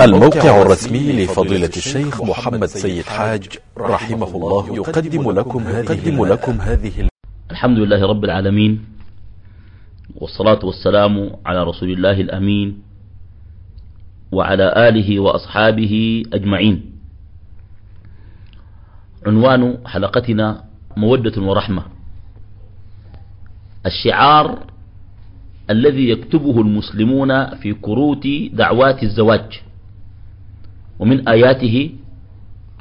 الموقع الرسمي لفضيلة الشيخ محمد سيد حاج رحمه الله يقدم لكم هذه, لكم هذه الحمد لله رب العالمين والصلاة والسلام على رسول الله الأمين وعلى آله وأصحابه أجمعين. عنوان حلقتنا مودة ورحمة. الشعار الذي يكتبه المسلمون في كروت دعوات الزواج. ومن آياته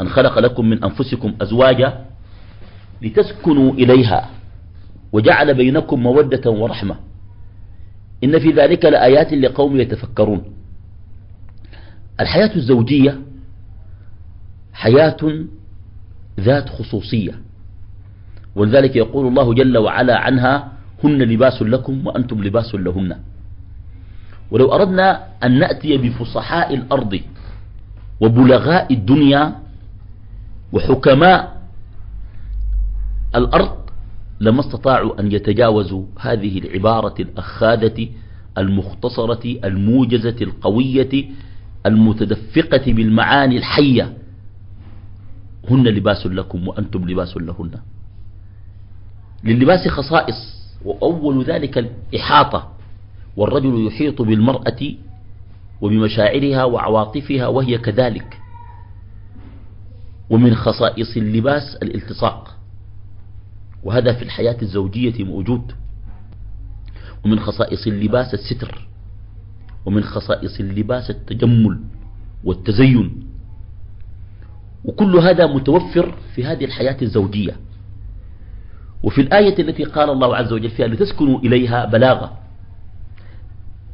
أن خلق لكم من أنفسكم أزواجا لتسكنوا إليها وجعل بينكم مودة ورحمة. إن في ذلك لآيات لقوم يتفكرون. الحياة الزوجية حياة ذات خصوصية. ولذلك يقول الله جل وعلا عنها هن لباس لكم وأنتم لباس لهن. ولو أردنا أن نأتي بفصحاء الأرض وبلغاء الدنيا وحكماء الأرض لما استطاعوا أن يتجاوزوا هذه العبارة الأخاذة المختصرة الموجزة القوية المتدفقة بالمعاني الحية. هن لباس لكم وأنتم لباس لهن. للباس خصائص وأول ذلك الإحاطة. والرجل يحيط بالمرأة وبمشاعرها وعواطفها وهي كذلك. ومن خصائص اللباس الالتصاق. وهذا في الحياة الزوجية موجود. ومن خصائص اللباس الستر. ومن خصائص اللباس التجمل والتزين. وكل هذا متوفر في هذه الحياة الزوجية. وفي الآية التي قال الله عز وجل فيها لتسكنوا إليها بلاغة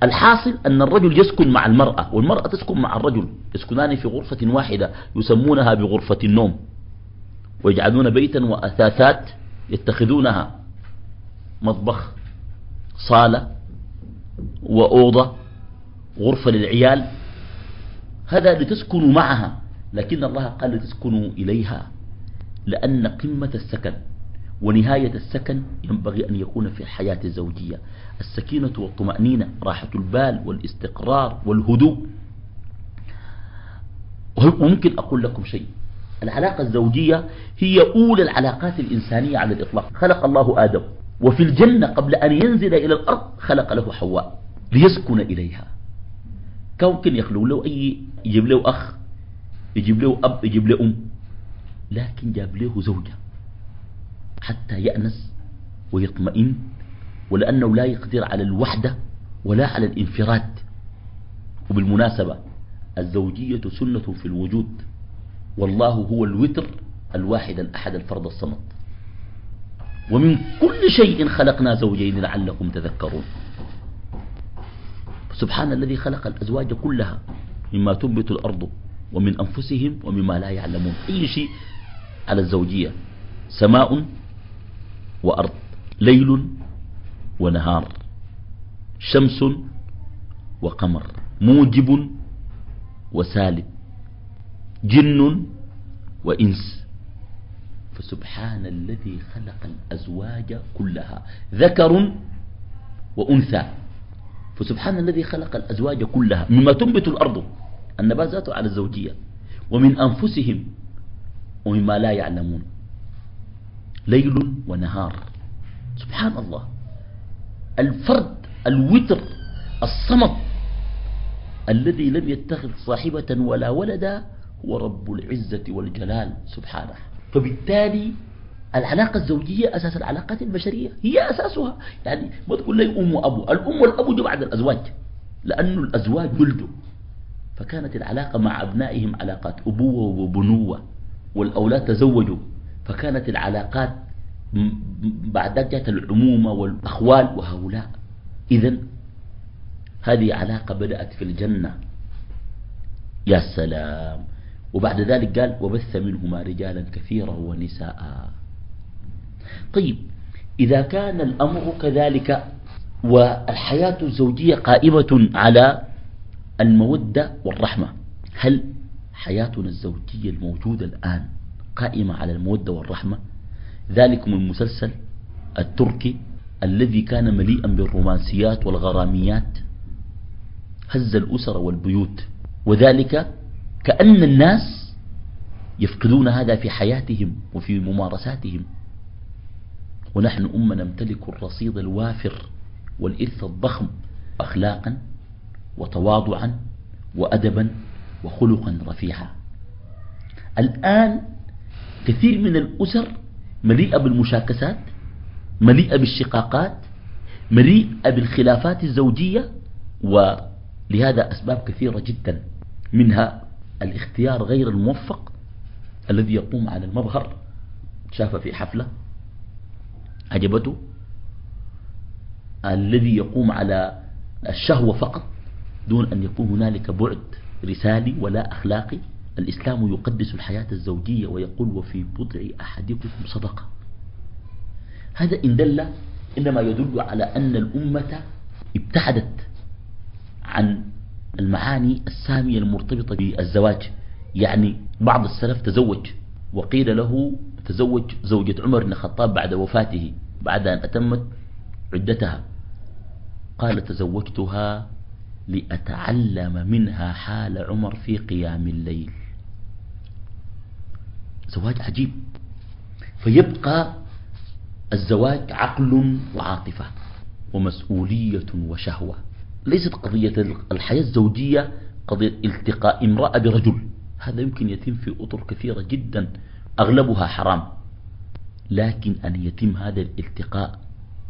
الحاصل أن الرجل يسكن مع المرأة والمرأة تسكن مع الرجل يسكنان في غرفة واحدة يسمونها بغرفة النوم ويجعلون بيتا وأثاثات يتخذونها مطبخ صالة وأوضة غرفة للعيال هذا لتسكنوا معها لكن الله قال لتسكنوا إليها لأن قمة السكن. ونهاية السكن ينبغي أن يكون في الحياة الزوجية. السكينة والطمأنينة راحة البال والاستقرار والهدوء. وممكن أقول لكم شيء. العلاقة الزوجية هي أولى العلاقات الإنسانية على الإطلاق. خلق الله آدم. وفي الجنة قبل أن ينزل إلى الأرض خلق له حواء ليسكن إليها. ممكن يخلو له أي يجيب له أخ يجيب له أب يجيب له أم لكن جاب له زوجة. حتى يأنس ويطمئن ولأنه لا يقدر على الوحدة ولا على الانفراد. وبالمناسبة الزوجية سنة في الوجود والله هو الوتر الواحد الأحد الفرد الصمد. ومن كل شيء خلقنا زوجين لعلكم تذكرون. سبحان الذي خلق الأزواج كلها مما تنبت الأرض ومن أنفسهم ومما لا يعلمون. أي شيء على الزوجية سماء وأرض ليل ونهار شمس وقمر موجب وسالب جن وإنس. فسبحان الذي خلق الأزواج كلها ذكر وأنثى. فسبحان الذي خلق الأزواج كلها مما تنبت الأرض النبات ذاته على الزوجية ومن أنفسهم ومما لا يعلمون. ليل ونهار. سبحان الله الفرد الوتر الصمد الذي لم يتخذ صاحبة ولا ولدا هو رب العزة والجلال. سبحانه. فبالتالي العلاقة الزوجية أساس العلاقات البشرية. هي أساسها. يعني ما تقول لي أم وأبو. الأم والأبو جو بعد الأزواج. لأن الأزواج ولدوا فكانت العلاقة مع أبنائهم علاقات أبوة وبنوة. والأولاد تزوجوا. فكانت العلاقات بعد ذلك جاءت العمومة والأخوال وهؤلاء. إذا هذه علاقة بدأت في الجنة. يا سلام. وبعد ذلك قال وبث منهما رجالا كثيرا ونساء. طيب إذا كان الأمر كذلك والحياة الزوجية قائمة على المودة والرحمة هل حياتنا الزوجية الموجودة الآن قائمة على المودة والرحمة. ذلكم المسلسل التركي الذي كان مليئا بالرومانسيات والغراميات. هز الأسر والبيوت. وذلك كأن الناس يفقدون هذا في حياتهم وفي ممارساتهم. ونحن أمة نمتلك الرصيد الوافر والإرث الضخم أخلاقا وتواضعا وأدبا وخلقا رفيعا. الآن كثير من الأسر مليئة بالمشاكسات مليئة بالشقاقات مليئة بالخلافات الزوجية ولهذا أسباب كثيرة جدا منها الاختيار غير الموفق الذي يقوم على المظهر. شاف في حفلة عجبته الذي يقوم على الشهوة فقط دون أن يكون هنالك بعد رسالي ولا أخلاقي. الإسلام يقدس الحياة الزوجية ويقول وفي بضع أحدكم صدقة هذا إن دل إنما يدل على أن الأمة ابتعدت عن المعاني السامية المرتبطة بالزواج. يعني بعض السلف تزوج وقيل له تزوج زوجة عمر بن الخطاب بعد وفاته بعد أن أتمت عدتها. قال تزوجتها لأتعلم منها حال عمر في قيام الليل زواج عجيب. فيبقى الزواج عقل وعاطفة ومسؤولية وشهوة. ليست قضية الحياة الزوجية قضية التقاء امرأة برجل. هذا يمكن يتم في أطر كثيرة جدا. أغلبها حرام. لكن أن يتم هذا الالتقاء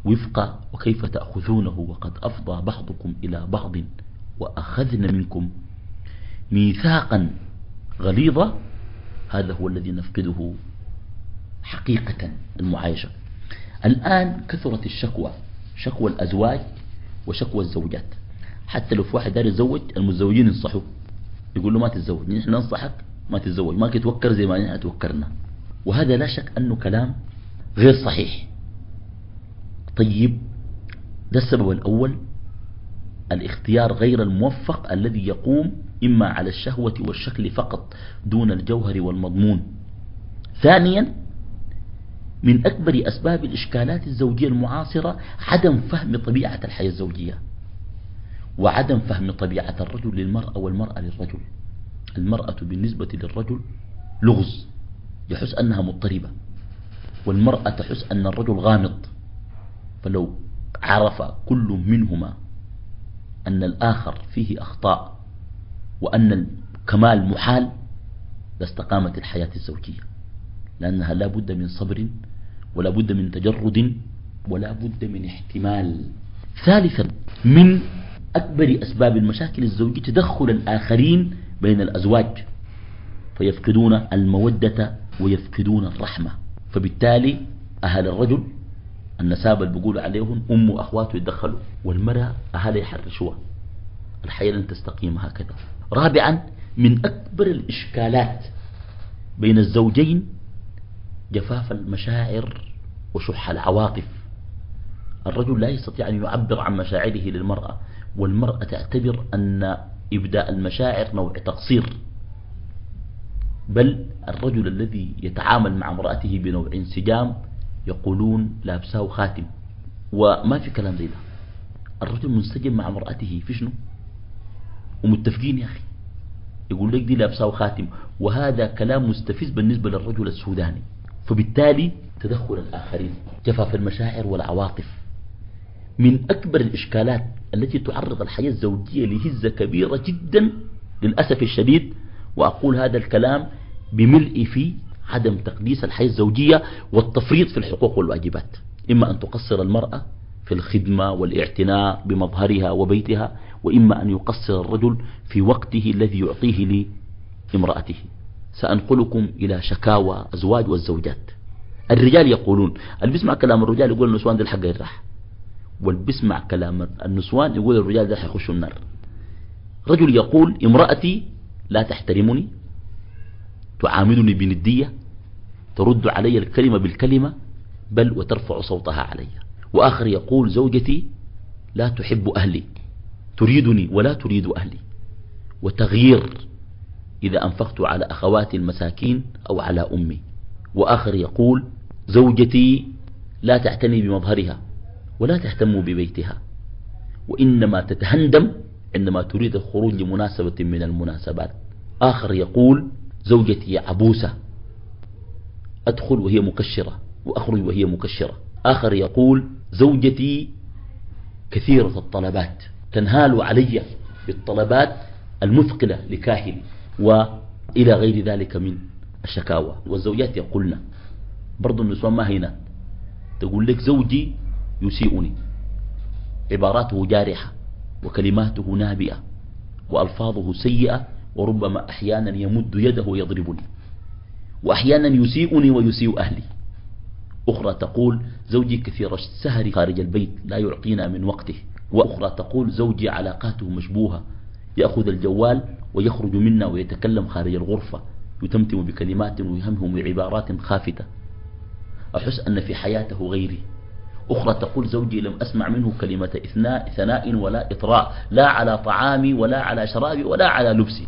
وفق وكيف تأخذونه وقد أفضى بعضكم إلى بعض وأخذن منكم ميثاقا غليظا هذا هو الذي نفقده حقيقة المعايشة. الآن كثرت الشكوى شكوى الأزواج وشكوى الزوجات. حتى لو في واحد داري يتزوج المتزوجين ينصحوا يقول له ما تتزوج نحن ننصحك ما تتزوج ما تتوكر زي ما نحن توكرنا. وهذا لا شك أنه كلام غير صحيح. طيب ده السبب الأول الاختيار غير الموفق الذي يقوم إما على الشهوة والشكل فقط دون الجوهر والمضمون. ثانيا من أكبر أسباب الإشكالات الزوجية المعاصرة عدم فهم طبيعة الحياة الزوجية وعدم فهم طبيعة الرجل للمرأة والمرأة للرجل. المرأة بالنسبة للرجل لغز يحس أنها مضطربة والمرأة تحس أن الرجل غامض. فلو عرف كل منهما أن الآخر فيه أخطاء وأن الكمال محال لاستقامت الحياة الزوجية لأنها لا بد من صبر ولا بد من تجرد ولا بد من احتمال. ثالثا من أكبر أسباب المشاكل الزوجية تدخل الآخرين بين الأزواج فيفقدون المودة ويفقدون الرحمة. فبالتالي أهل الرجل النسابة اللي بيقولوا عليهم أم وأخواته يتدخلوا والمرأة أهلها يحرشوها. الحياة لن تستقيم هكذا. رابعا من أكبر الإشكالات بين الزوجين جفاف المشاعر وشح العواطف. الرجل لا يستطيع أن يعبر عن مشاعره للمرأة والمرأة تعتبر أن إبداء المشاعر نوع تقصير. بل الرجل الذي يتعامل مع امرأته بنوع انسجام يقولون لابساه خاتم. وما في كلام زي ده. الرجل منسجم مع امرأته في شنو؟ ومتفقين يا أخي. يقول لك دي لابساه خاتم وهذا كلام مستفز بالنسبة للرجل السوداني. فبالتالي تدخل الآخرين جفاف المشاعر والعواطف. من أكبر الإشكالات التي تعرض الحياة الزوجية لهزة كبيرة جدا للأسف الشديد وأقول هذا الكلام بملء في عدم تقديس الحياة الزوجية والتفريط في الحقوق والواجبات. إما أن تقصر المرأة في الخدمة والاعتناء بمظهرها وبيتها وإما أن يقصر الرجل في وقته الذي يعطيه لامرأته. سأنقلكم إلى شكاوى أزواج والزوجات. الرجال يقولون اللي بيسمع كلام الرجال يقول النسوان دي الحق يرح واللي بيسمع كلام النسوان يقول الرجال ده حيخشوا النار؟ رجل يقول امرأتي لا تحترمني تعاملني بندية ترد علي الكلمة بالكلمة بل وترفع صوتها علي. وآخر يقول زوجتي لا تحب أهلي تريدني ولا تريد أهلي. وتغيير إذا أنفقت على أخواتي المساكين أو على أمي. وآخر يقول زوجتي لا تعتني بمظهرها ولا تهتم ببيتها وإنما تتهندم عندما تريد الخروج لمناسبة من المناسبات. آخر يقول زوجتي عبوسة أدخل وهي مكشرة وأخرج وهي مكشرة. آخر يقول زوجتي كثيرة الطلبات تنهال علي بالطلبات المثقلة لكاهلي وإلى غير ذلك من الشكاوى. والزوجات يقولن برضو النسوان ما هينات تقول لك زوجي يسيئني عباراته جارحة وكلماته نابئة وألفاظه سيئة وربما أحيانا يمد يده ويضربني وأحيانا يسيئني ويسيء أهلي. أخرى تقول زوجي كثير السهر خارج البيت لا يعطينا من وقته. وأخرى تقول زوجي علاقاته مشبوهة. يأخذ الجوال ويخرج منا ويتكلم خارج الغرفة. يتمتم بكلمات ويهمهم بعبارات خافتة. أحس أن في حياته غيري. أخرى تقول زوجي لم أسمع منه كلمة إثناء ثناء ولا إطراء. لا على طعامي ولا على شرابي ولا على لبسي.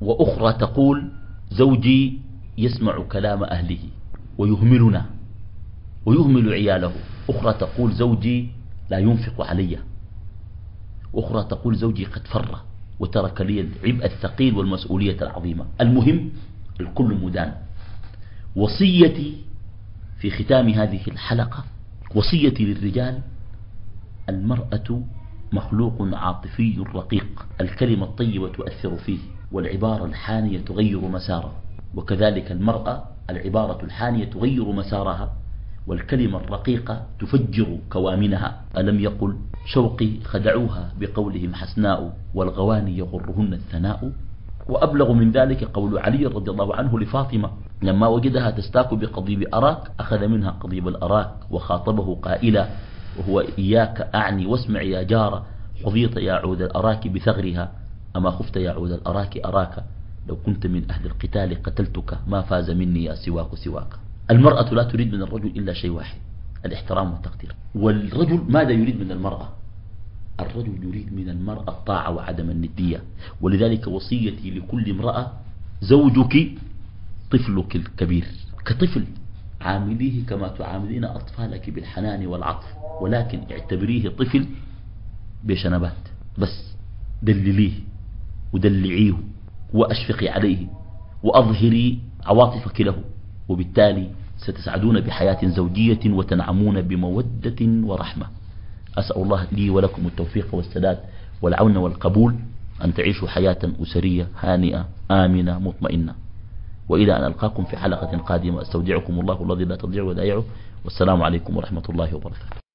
وأخرى تقول زوجي يسمع كلام أهله. ويهملنا ويهمل عياله. أخرى تقول زوجي لا ينفق علي. أخرى تقول زوجي قد فر وترك لي العبء الثقيل والمسؤولية العظيمة. المهم الكل مدان. وصيتي في ختام هذه الحلقة وصيتي للرجال المرأة مخلوق عاطفي رقيق. الكلمة الطيبة تؤثر فيه والعبارة الحانية تغير مساره. وكذلك المرأة العبارة الحانية تغير مسارها والكلمة الرقيقة تفجر كوامنها. ألم يقل شوقي خدعوها بقولهم حسناء والغواني يغرهن الثناء؟ وأبلغ من ذلك قول علي رضي الله عنه لفاطمة لما وجدها تستاك بقضيب أراك أخذ منها قضيب الأراك وخاطبه قائلا وهو إياك أعني واسمع يا جار حظيت يا عود الأراك بثغرها أما خفت يا عود الأراك أراك؟ لو كنت من أهل القتال قتلتك ما فاز مني يا سواك سواك المرأة لا تريد من الرجل إلا شيء واحد الاحترام والتقدير. والرجل ماذا يريد من المرأة؟ الرجل يريد من المرأة الطاعة وعدم الندية. ولذلك وصيتي لكل امرأة زوجك طفلك الكبير. كطفل عامليه كما تعاملين أطفالك بالحنان والعطف. ولكن اعتبريه طفل بشنبات. بس دلليه ودلعيه. وأشفقي عليه وأظهري عواطفك له وبالتالي ستسعدون بحياة زوجية وتنعمون بمودة ورحمة. أسأل الله لي ولكم التوفيق والسداد والعون والقبول أن تعيشوا حياة أسرية هانئة آمنة مطمئنة. وإلى أن ألقاكم في حلقة قادمة أستودعكم الله الذي لا تضيع ودائعه. والسلام عليكم ورحمة الله وبركاته.